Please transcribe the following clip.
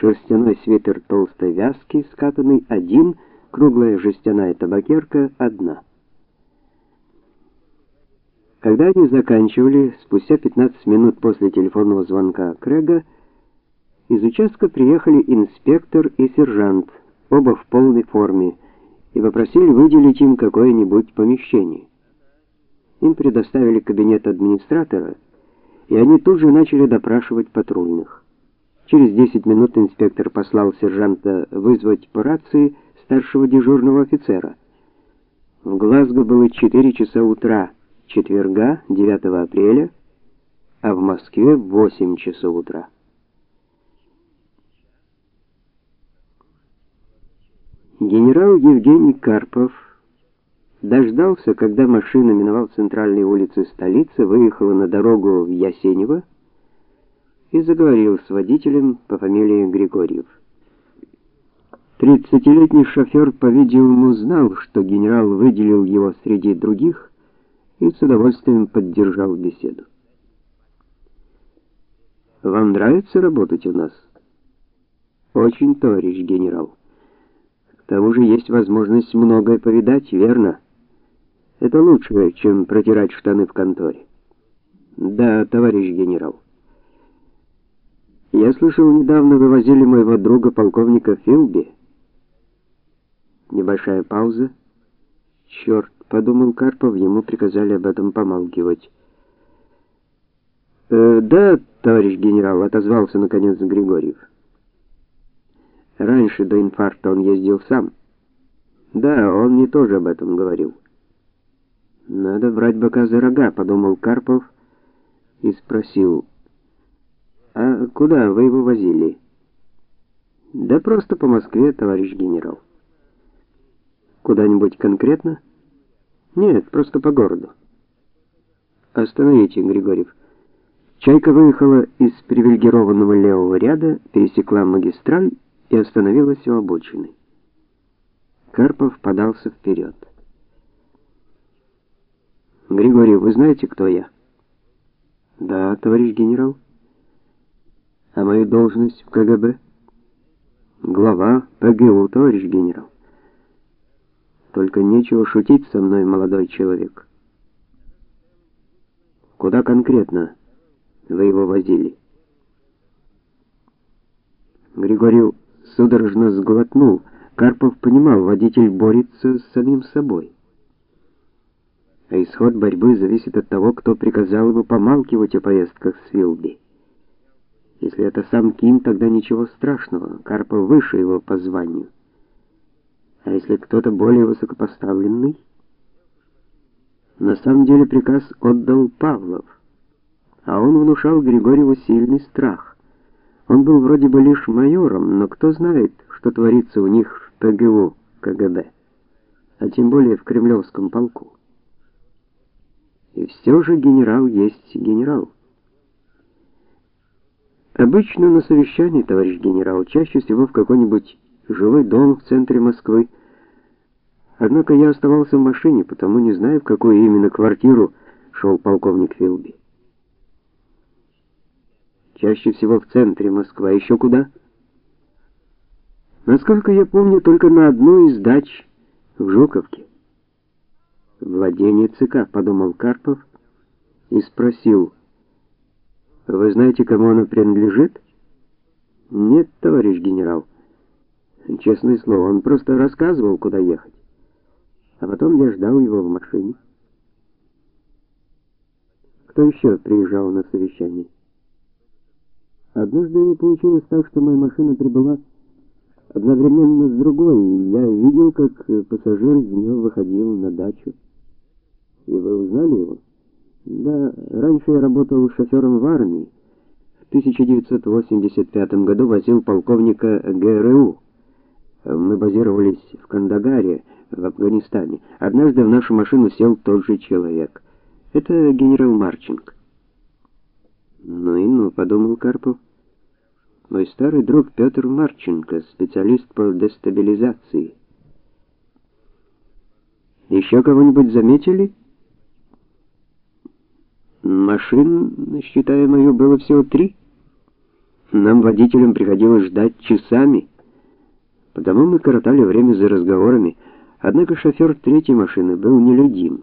шерстяной свитер толстой вязки, скатанный один, круглая жестяная табакерка одна. Когда они заканчивали, спустя 15 минут после телефонного звонка Крэга, из участка приехали инспектор и сержант, оба в полной форме, и попросили выделить им какое-нибудь помещение. Им предоставили кабинет администратора, и они тут же начали допрашивать патрульных. Через 10 минут инспектор послал сержанта вызвать по рации старшего дежурного офицера. В Глазго было 4 часа утра четверга, 9 апреля, а в Москве в 8 часов утра. Генерал Евгений Карпов дождался, когда машина миновала центральные улицы столицы, выехала на дорогу в Ясенево и заговорил с водителем по фамилии Григорьев. Тридцатилетний шофер, по-видимому, знал, что генерал выделил его среди других и с удовольствием поддержал беседу. Вам нравится работать у нас? Очень, товарищ генерал. К тому же есть возможность многое повидать, верно? Это лучше, чем протирать штаны в конторе. Да, товарищ генерал. Я слышал, недавно вывозили моего друга полковника Филби. Небольшая пауза. Черт подумал Карпов, ему приказали об этом помалкивать. «Э, да, товарищ генерал, отозвался наконец Григорьев. Раньше до инфаркта он ездил сам. Да, он мне тоже об этом говорил. Надо брать быка за рога, подумал Карпов и спросил: "А куда вы его возили?" "Да просто по Москве, товарищ генерал." "Куда-нибудь конкретно?" Нет, просто по городу. Остановите, Григорьев. Чайка выехала из привилегированного левого ряда, пересекла магистраль и остановилась у обочины. Карпов подался вперед. Григорий, вы знаете, кто я? Да, товарищ генерал. А мою должность в КГБ? Глава ПГУ, товарищ генерал. Только нечего шутить со мной, молодой человек. Куда конкретно вы его возили? Григорий судорожно сглотнул. Карпов понимал, водитель борется с самим собой. А исход борьбы зависит от того, кто приказал ему помалкивать о поездках с Вилби. Если это сам Ким, тогда ничего страшного. Карпов выше его по званию. А если кто-то более высокопоставленный? На самом деле приказ отдал Павлов, а он внушал Григорьеву сильный страх. Он был вроде бы лишь майором, но кто знает, что творится у них в ПГУ КГБ, а тем более в Кремлевском полку. И все же генерал есть генерал. Обычно на совещании, товарищ генерал, чаще всего в какой-нибудь жилой дом в центре Москвы. Однако я оставался в машине, потому не знаю, в какую именно квартиру шел полковник Филби. Чаще всего в центре Москвы, а еще куда? Насколько я помню, только на одну из дач в Жуковке. Владение ЦК, подумал Карпов и спросил: "Вы знаете, кому она принадлежит?" "Нет, товарищ генерал. Честное слово, он просто рассказывал, куда ехать. А потом я ждал его в машине. Кто еще приезжал на совещание? Однажды получилось так, что моя машина прибыла одновременно с другой, и я видел, как пассажир из нее выходил на дачу. И вы узнали его? Да, раньше я работал шофером в армии. В 1985 году возил полковника ГРУ. Мы базировались в Кандагаре, в Афганистане. Однажды в нашу машину сел тот же человек. Это генерал Марченко. Ну и ну, подумал Карпов. Мой старый друг Петр Марченко, специалист по дестабилизации. Еще кого-нибудь заметили? Машин, считая мою, было всего три. Нам, водителям, приходилось ждать часами, потому мы коротали время за разговорами. Однако шофер третьей машины был нелюдим.